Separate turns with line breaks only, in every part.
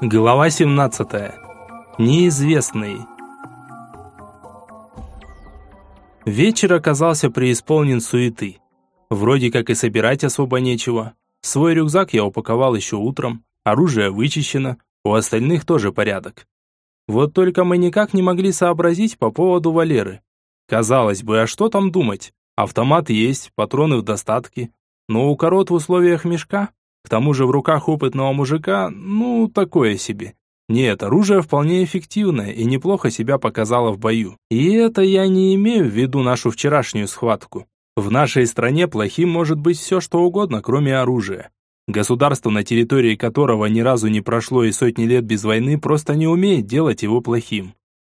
Глава 17. Неизвестный. Вечер оказался преисполнен суеты. Вроде как и собирать особо нечего. Свой рюкзак я упаковал еще утром, оружие вычищено, у остальных тоже порядок. Вот только мы никак не могли сообразить по поводу Валеры. Казалось бы, а что там думать? Автомат есть, патроны в достатке, но у корот в условиях мешка к тому же в руках опытного мужика, ну, такое себе. Нет, оружие вполне эффективное и неплохо себя показало в бою. И это я не имею в виду нашу вчерашнюю схватку. В нашей стране плохим может быть все, что угодно, кроме оружия. Государство, на территории которого ни разу не прошло и сотни лет без войны, просто не умеет делать его плохим.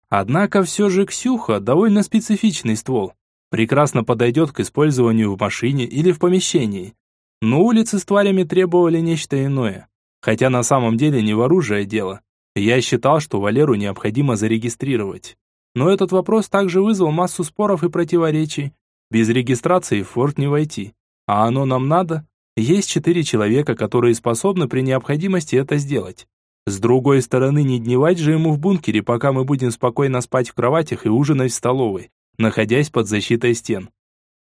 Однако все же Ксюха довольно специфичный ствол. Прекрасно подойдет к использованию в машине или в помещении. Но улицы с тварями требовали нечто иное. Хотя на самом деле не в оружие дело. Я считал, что Валеру необходимо зарегистрировать. Но этот вопрос также вызвал массу споров и противоречий. Без регистрации в форт не войти. А оно нам надо? Есть четыре человека, которые способны при необходимости это сделать. С другой стороны, не дневать же ему в бункере, пока мы будем спокойно спать в кроватях и ужинать в столовой, находясь под защитой стен.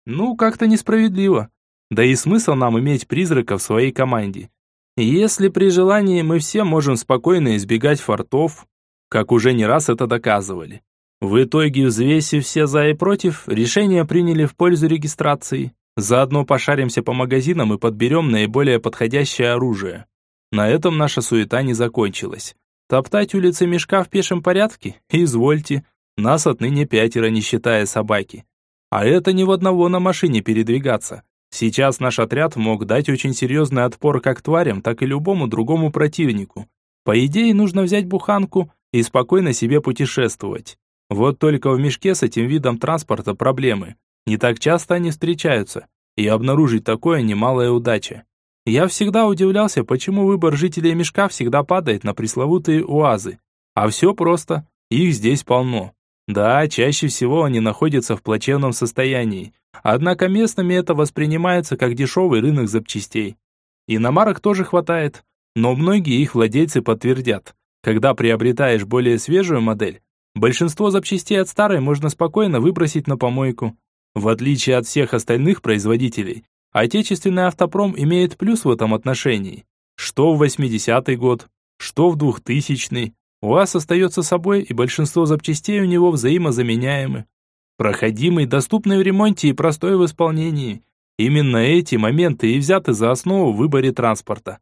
Ну, как-то несправедливо. Да и смысл нам иметь призрака в своей команде. Если при желании мы все можем спокойно избегать фортов, как уже не раз это доказывали. В итоге, взвесив все за и против, решение приняли в пользу регистрации. Заодно пошаримся по магазинам и подберем наиболее подходящее оружие. На этом наша суета не закончилась. Топтать улицы мешка в пешем порядке? Извольте. Нас отныне пятеро, не считая собаки. А это не в одного на машине передвигаться. Сейчас наш отряд мог дать очень серьезный отпор как тварям, так и любому другому противнику. По идее, нужно взять буханку и спокойно себе путешествовать. Вот только в мешке с этим видом транспорта проблемы. Не так часто они встречаются, и обнаружить такое немалая удача. Я всегда удивлялся, почему выбор жителей мешка всегда падает на пресловутые уазы. А все просто, их здесь полно. Да, чаще всего они находятся в плачевном состоянии, однако местными это воспринимается как дешевый рынок запчастей. Иномарок тоже хватает, но многие их владельцы подтвердят, когда приобретаешь более свежую модель, большинство запчастей от старой можно спокойно выбросить на помойку. В отличие от всех остальных производителей, отечественный автопром имеет плюс в этом отношении. Что в 80-й год, что в 2000-й, УАЗ остается собой, и большинство запчастей у него взаимозаменяемы. Проходимый, доступный в ремонте и простой в исполнении. Именно эти моменты и взяты за основу в выборе транспорта.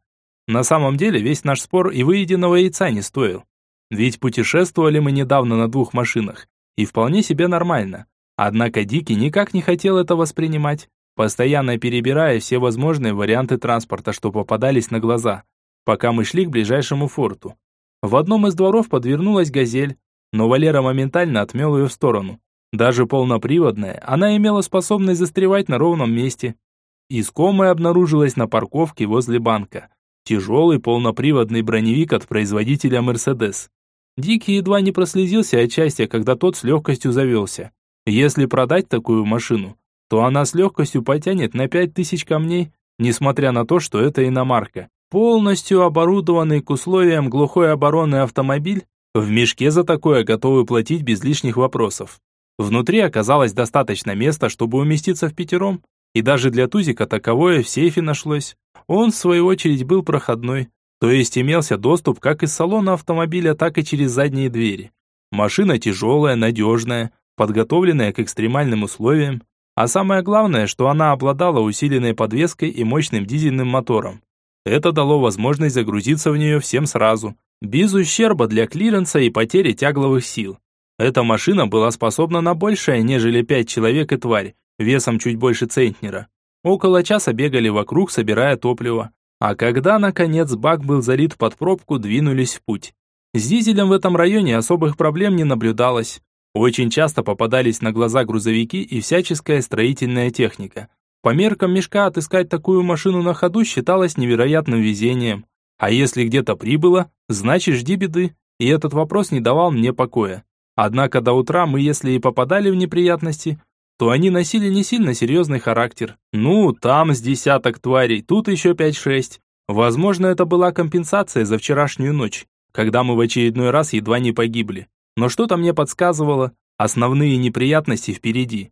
На самом деле весь наш спор и выеденного яйца не стоил. Ведь путешествовали мы недавно на двух машинах, и вполне себе нормально. Однако Дикий никак не хотел это воспринимать, постоянно перебирая все возможные варианты транспорта, что попадались на глаза, пока мы шли к ближайшему форту. В одном из дворов подвернулась газель, но Валера моментально отмел ее в сторону. Даже полноприводная, она имела способность застревать на ровном месте. Искомая обнаружилась на парковке возле банка. Тяжелый полноприводный броневик от производителя «Мерседес». Дикий едва не прослезился от счастья, когда тот с легкостью завелся. Если продать такую машину, то она с легкостью потянет на 5000 камней, несмотря на то, что это иномарка. Полностью оборудованный к условиям глухой обороны автомобиль, в мешке за такое готовы платить без лишних вопросов. Внутри оказалось достаточно места, чтобы уместиться в пятером, и даже для Тузика таковое в сейфе нашлось. Он, в свою очередь, был проходной, то есть имелся доступ как из салона автомобиля, так и через задние двери. Машина тяжелая, надежная, подготовленная к экстремальным условиям, а самое главное, что она обладала усиленной подвеской и мощным дизельным мотором. Это дало возможность загрузиться в нее всем сразу, без ущерба для клиренса и потери тягловых сил. Эта машина была способна на большее, нежели пять человек и тварь, весом чуть больше центнера. Около часа бегали вокруг, собирая топливо. А когда, наконец, бак был залит под пробку, двинулись в путь. С дизелем в этом районе особых проблем не наблюдалось. Очень часто попадались на глаза грузовики и всяческая строительная техника. По меркам мешка отыскать такую машину на ходу считалось невероятным везением. А если где-то прибыло, значит жди беды. И этот вопрос не давал мне покоя. Однако до утра мы, если и попадали в неприятности, то они носили не сильно серьезный характер. Ну, там с десяток тварей, тут еще пять-шесть. Возможно, это была компенсация за вчерашнюю ночь, когда мы в очередной раз едва не погибли. Но что-то мне подсказывало, основные неприятности впереди.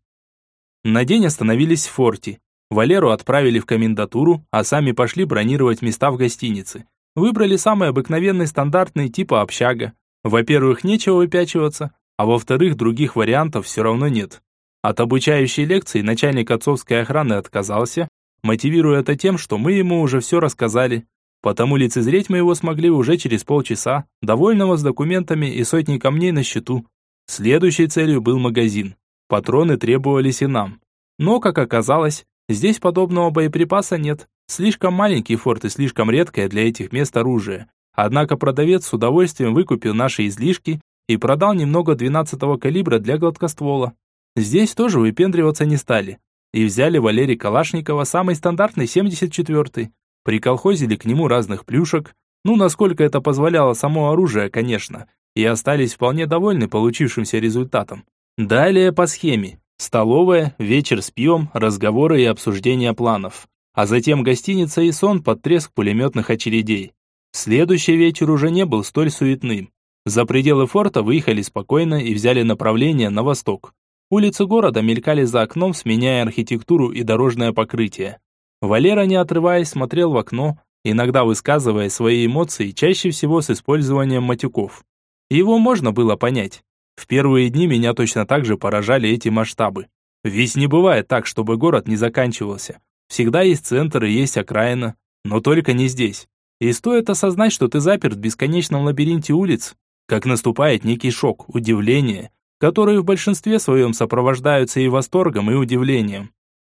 На день остановились в форте. Валеру отправили в комендатуру, а сами пошли бронировать места в гостинице. Выбрали самый обыкновенный стандартный типа общага. Во-первых, нечего выпячиваться, а во-вторых, других вариантов все равно нет. От обучающей лекции начальник отцовской охраны отказался, мотивируя это тем, что мы ему уже все рассказали. Потому лицезреть мы его смогли уже через полчаса, довольного с документами и сотней камней на счету. Следующей целью был магазин. Патроны требовались и нам. Но, как оказалось, здесь подобного боеприпаса нет. Слишком маленький форт и слишком редкое для этих мест оружие. Однако продавец с удовольствием выкупил наши излишки и продал немного 12-го калибра для гладкоствола. Здесь тоже выпендриваться не стали. И взяли Валерий Калашникова самый стандартный 74-й. Приколхозили к нему разных плюшек, ну, насколько это позволяло само оружие, конечно, и остались вполне довольны получившимся результатом. Далее по схеме. Столовая, вечер с пьем, разговоры и обсуждение планов. А затем гостиница и сон под треск пулеметных очередей. Следующий вечер уже не был столь суетным. За пределы форта выехали спокойно и взяли направление на восток. Улицы города мелькали за окном, сменяя архитектуру и дорожное покрытие. Валера, не отрываясь, смотрел в окно, иногда высказывая свои эмоции, чаще всего с использованием матюков. Его можно было понять. В первые дни меня точно так же поражали эти масштабы. Ведь не бывает так, чтобы город не заканчивался. Всегда есть центр и есть окраина, но только не здесь. И стоит осознать, что ты заперт в бесконечном лабиринте улиц, как наступает некий шок, удивление, которые в большинстве своем сопровождаются и восторгом, и удивлением.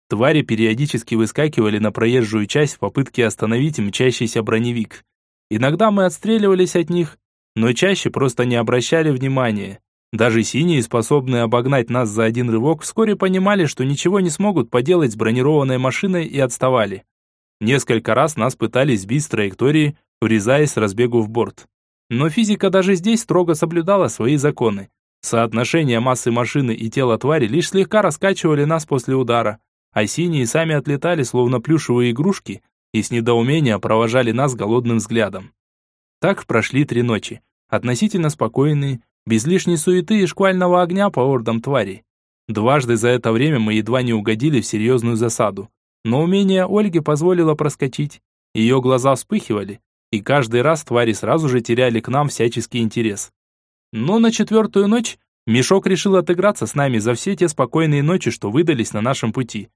Твари периодически выскакивали на проезжую часть в попытке остановить мчащийся броневик. Иногда мы отстреливались от них, но чаще просто не обращали внимания. Даже синие, способные обогнать нас за один рывок, вскоре понимали, что ничего не смогут поделать с бронированной машиной и отставали. Несколько раз нас пытались сбить с траектории, врезаясь разбегу в борт. Но физика даже здесь строго соблюдала свои законы. Соотношение массы машины и тела твари лишь слегка раскачивали нас после удара а синие сами отлетали, словно плюшевые игрушки, и с недоумения провожали нас голодным взглядом. Так прошли три ночи, относительно спокойные, без лишней суеты и шквального огня по ордам тварей. Дважды за это время мы едва не угодили в серьезную засаду, но умение Ольги позволило проскочить. Ее глаза вспыхивали, и каждый раз твари сразу же теряли к нам всяческий интерес. Но на четвертую ночь Мешок решил отыграться с нами за все те спокойные ночи, что выдались на нашем пути.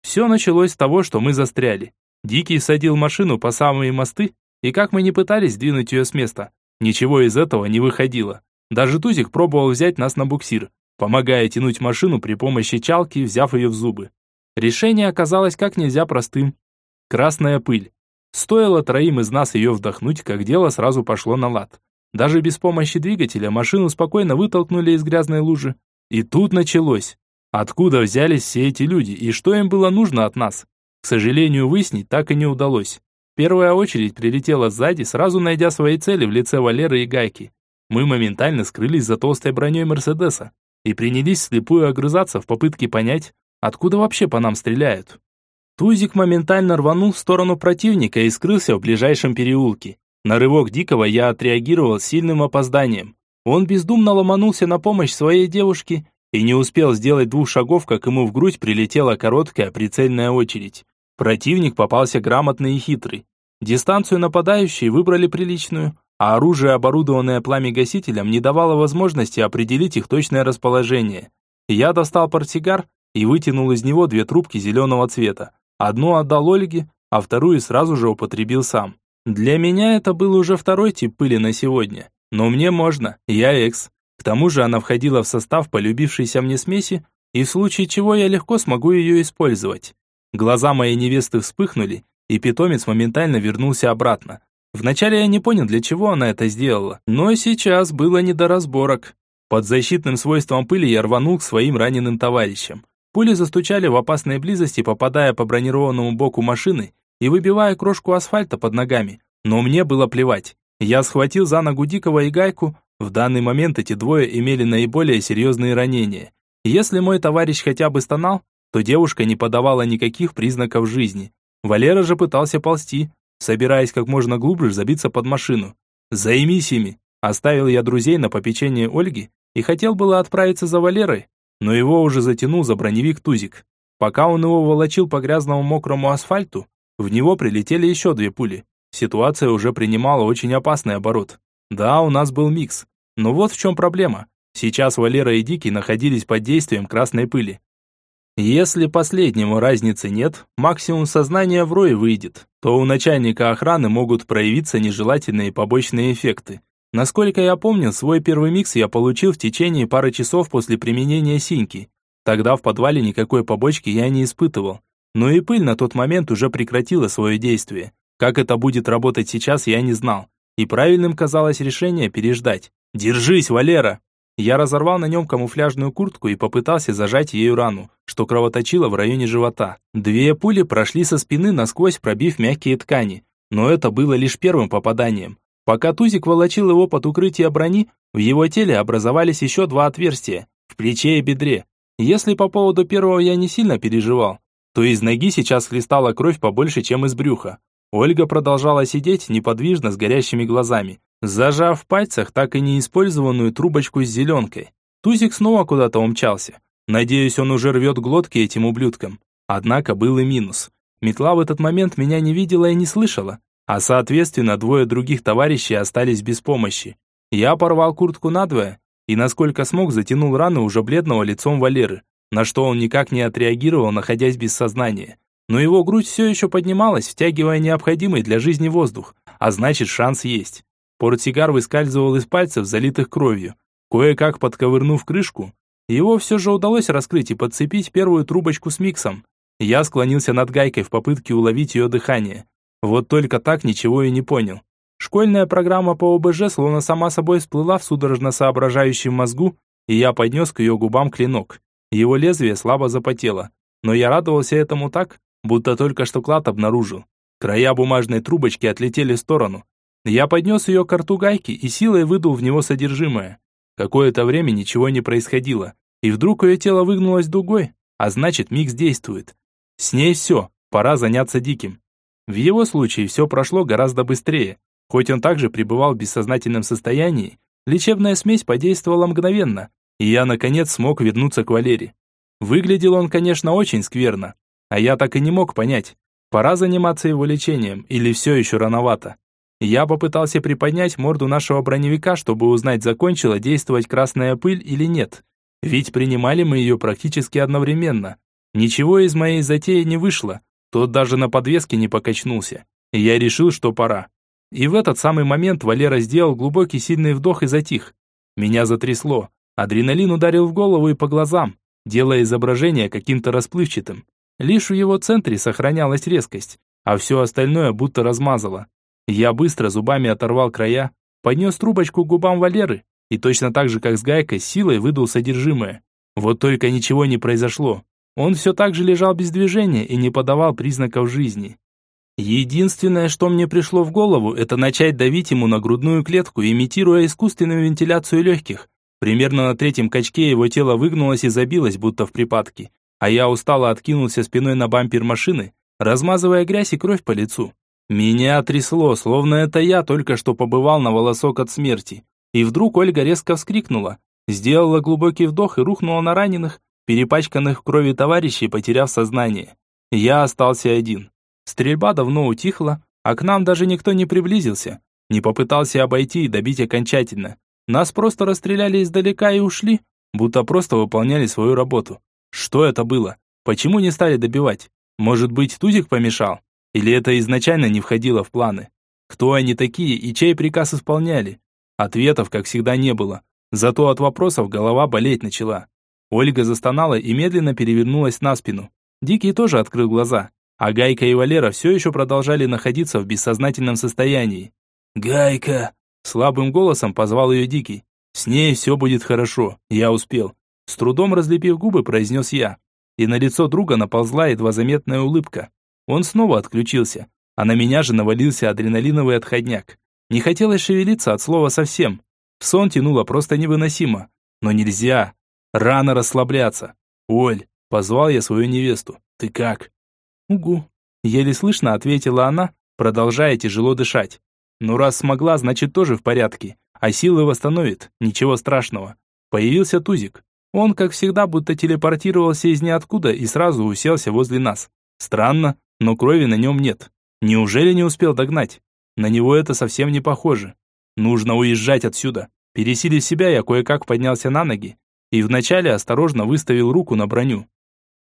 Все началось с того, что мы застряли. Дикий садил машину по самые мосты, и как мы не пытались двинуть ее с места, ничего из этого не выходило. Даже Тузик пробовал взять нас на буксир, помогая тянуть машину при помощи чалки, взяв ее в зубы. Решение оказалось как нельзя простым. Красная пыль. Стоило троим из нас ее вдохнуть, как дело сразу пошло на лад. Даже без помощи двигателя машину спокойно вытолкнули из грязной лужи. И тут началось. Откуда взялись все эти люди и что им было нужно от нас? К сожалению, выяснить так и не удалось. Первая очередь прилетела сзади, сразу найдя свои цели в лице Валеры и Гайки. Мы моментально скрылись за толстой броней Мерседеса и принялись слепую огрызаться в попытке понять, откуда вообще по нам стреляют. Тузик моментально рванул в сторону противника и скрылся в ближайшем переулке. На рывок Дикого я отреагировал сильным опозданием. Он бездумно ломанулся на помощь своей девушке и не успел сделать двух шагов, как ему в грудь прилетела короткая прицельная очередь. Противник попался грамотный и хитрый. Дистанцию нападающие выбрали приличную, а оружие, оборудованное пламегасителем, не давало возможности определить их точное расположение. Я достал портсигар и вытянул из него две трубки зеленого цвета. Одну отдал Ольге, а вторую сразу же употребил сам. Для меня это был уже второй тип пыли на сегодня. Но мне можно, я экс. К тому же она входила в состав полюбившейся мне смеси, и в случае чего я легко смогу ее использовать. Глаза моей невесты вспыхнули, и питомец моментально вернулся обратно. Вначале я не понял, для чего она это сделала, но сейчас было не до разборок. Под защитным свойством пыли я рванул к своим раненым товарищам. Пули застучали в опасной близости, попадая по бронированному боку машины и выбивая крошку асфальта под ногами. Но мне было плевать. Я схватил за ногу Дикого и Гайку, в данный момент эти двое имели наиболее серьезные ранения. Если мой товарищ хотя бы стонал, то девушка не подавала никаких признаков жизни. Валера же пытался ползти, собираясь как можно глубже забиться под машину. Займись ими. Оставил я друзей на попечение Ольги и хотел было отправиться за Валерой, но его уже затянул за броневик Тузик. Пока он его волочил по грязному мокрому асфальту, в него прилетели еще две пули. Ситуация уже принимала очень опасный оборот. Да, у нас был микс. Но вот в чем проблема. Сейчас Валера и Дикий находились под действием красной пыли. Если последнему разницы нет, максимум сознания в рое выйдет, то у начальника охраны могут проявиться нежелательные побочные эффекты. Насколько я помню, свой первый микс я получил в течение пары часов после применения синьки. Тогда в подвале никакой побочки я не испытывал. Но и пыль на тот момент уже прекратила свое действие. Как это будет работать сейчас, я не знал. И правильным казалось решение переждать. «Держись, Валера!» Я разорвал на нем камуфляжную куртку и попытался зажать ею рану, что кровоточило в районе живота. Две пули прошли со спины насквозь, пробив мягкие ткани. Но это было лишь первым попаданием. Пока Тузик волочил его под укрытие брони, в его теле образовались еще два отверстия, в плече и бедре. Если по поводу первого я не сильно переживал, то из ноги сейчас хлестала кровь побольше, чем из брюха. Ольга продолжала сидеть неподвижно с горящими глазами, зажав в пальцах так и не использованную трубочку с зеленкой. Тузик снова куда-то умчался. Надеюсь, он уже рвет глотки этим ублюдкам. Однако был и минус. Метла в этот момент меня не видела и не слышала, а соответственно двое других товарищей остались без помощи. Я порвал куртку надвое и, насколько смог, затянул рану уже бледного лицом Валеры, на что он никак не отреагировал, находясь без сознания. Но его грудь все еще поднималась, втягивая необходимый для жизни воздух, а значит шанс есть. Портсигар выскальзывал из пальцев, залитых кровью. Кое-как подковырнув крышку, его все же удалось раскрыть и подцепить первую трубочку с миксом. Я склонился над гайкой в попытке уловить ее дыхание. Вот только так ничего и не понял. Школьная программа по ОБЖ словно сама собой всплыла в судорожно соображающем мозгу, и я поднес к ее губам клинок. Его лезвие слабо запотело. Но я радовался этому так, будто только что клад обнаружил. Края бумажной трубочки отлетели в сторону, я поднес ее к рту гайки и силой выдул в него содержимое. Какое-то время ничего не происходило, и вдруг ее тело выгнулось дугой, а значит микс действует. С ней все, пора заняться диким. В его случае все прошло гораздо быстрее. Хоть он также пребывал в бессознательном состоянии, лечебная смесь подействовала мгновенно, и я, наконец, смог вернуться к Валере. Выглядел он, конечно, очень скверно, а я так и не мог понять, пора заниматься его лечением или все еще рановато. Я попытался приподнять морду нашего броневика, чтобы узнать, закончила действовать красная пыль или нет. Ведь принимали мы ее практически одновременно. Ничего из моей затеи не вышло. Тот даже на подвеске не покачнулся. Я решил, что пора. И в этот самый момент Валера сделал глубокий сильный вдох и затих. Меня затрясло. Адреналин ударил в голову и по глазам, делая изображение каким-то расплывчатым. Лишь в его центре сохранялась резкость, а все остальное будто размазало. Я быстро зубами оторвал края, поднес трубочку к губам Валеры и точно так же, как с гайкой, силой выдул содержимое. Вот только ничего не произошло. Он все так же лежал без движения и не подавал признаков жизни. Единственное, что мне пришло в голову, это начать давить ему на грудную клетку, имитируя искусственную вентиляцию легких. Примерно на третьем качке его тело выгнулось и забилось, будто в припадке. А я устало откинулся спиной на бампер машины, размазывая грязь и кровь по лицу. Меня трясло, словно это я только что побывал на волосок от смерти. И вдруг Ольга резко вскрикнула, сделала глубокий вдох и рухнула на раненых, перепачканных в крови товарищей, потеряв сознание. Я остался один. Стрельба давно утихла, а к нам даже никто не приблизился, не попытался обойти и добить окончательно. Нас просто расстреляли издалека и ушли, будто просто выполняли свою работу. Что это было? Почему не стали добивать? Может быть, Тузик помешал? Или это изначально не входило в планы? Кто они такие и чей приказ исполняли? Ответов, как всегда, не было. Зато от вопросов голова болеть начала. Ольга застонала и медленно перевернулась на спину. Дикий тоже открыл глаза, а Гайка и Валера все еще продолжали находиться в бессознательном состоянии. «Гайка!» Слабым голосом позвал ее Дикий. «С ней все будет хорошо, я успел». С трудом разлепив губы, произнес я. И на лицо друга наползла едва заметная улыбка. Он снова отключился, а на меня же навалился адреналиновый отходняк. Не хотелось шевелиться от слова совсем. В сон тянуло просто невыносимо. Но нельзя. Рано расслабляться. «Оль», — позвал я свою невесту, — «ты как?» «Угу», — еле слышно ответила она, продолжая тяжело дышать. Ну раз смогла, значит тоже в порядке. А силы восстановит, ничего страшного. Появился Тузик. Он, как всегда, будто телепортировался из ниоткуда и сразу уселся возле нас. Странно, но крови на нем нет. Неужели не успел догнать? На него это совсем не похоже. Нужно уезжать отсюда. Пересилив себя, я кое-как поднялся на ноги и вначале осторожно выставил руку на броню.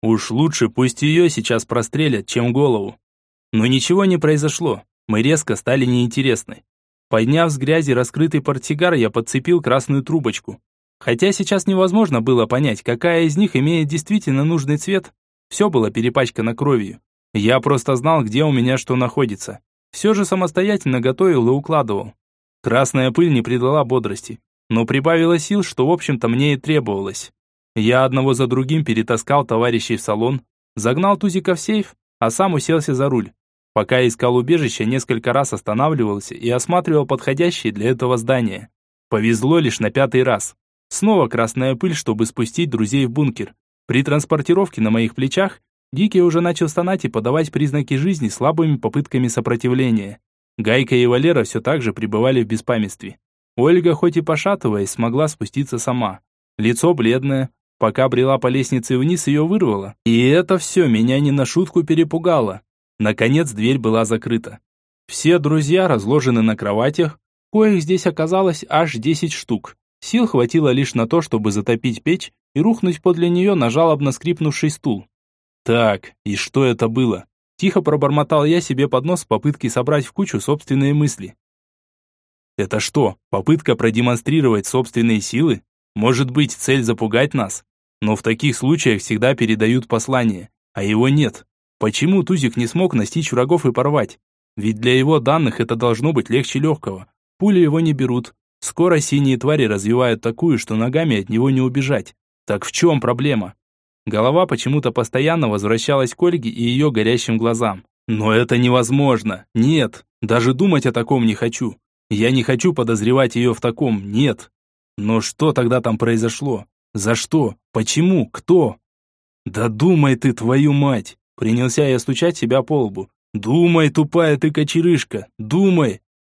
Уж лучше пусть ее сейчас прострелят, чем голову. Но ничего не произошло. Мы резко стали неинтересны. Подняв с грязи раскрытый портсигар, я подцепил красную трубочку. Хотя сейчас невозможно было понять, какая из них имеет действительно нужный цвет. Все было перепачкано кровью. Я просто знал, где у меня что находится. Все же самостоятельно готовил и укладывал. Красная пыль не придала бодрости, но прибавила сил, что в общем-то мне и требовалось. Я одного за другим перетаскал товарищей в салон, загнал Тузика в сейф, а сам уселся за руль. Пока искал убежище, несколько раз останавливался и осматривал подходящие для этого здания. Повезло лишь на пятый раз. Снова красная пыль, чтобы спустить друзей в бункер. При транспортировке на моих плечах Дикий уже начал стонать и подавать признаки жизни слабыми попытками сопротивления. Гайка и Валера все так же пребывали в беспамятстве. Ольга, хоть и пошатываясь, смогла спуститься сама. Лицо бледное, Пока брела по лестнице вниз, ее вырвало. И это все меня не на шутку перепугало. Наконец дверь была закрыта. Все друзья разложены на кроватях, коих здесь оказалось аж 10 штук. Сил хватило лишь на то, чтобы затопить печь и рухнуть подле нее на жалобно скрипнувший стул. Так, и что это было? Тихо пробормотал я себе под нос в попытке собрать в кучу собственные мысли. Это что, попытка продемонстрировать собственные силы? Может быть, цель запугать нас? Но в таких случаях всегда передают послание, а его нет. Почему Тузик не смог настичь врагов и порвать? Ведь для его данных это должно быть легче легкого. Пули его не берут. Скоро синие твари развивают такую, что ногами от него не убежать. Так в чем проблема? Голова почему-то постоянно возвращалась к Ольге и ее горящим глазам. Но это невозможно. Нет, даже думать о таком не хочу. Я не хочу подозревать ее в таком, нет. Но что тогда там произошло? За что? Почему? Кто? Да думай ты, твою мать! Принялся я стучать себя по лбу. Думай, тупая ты кочерышка, думай!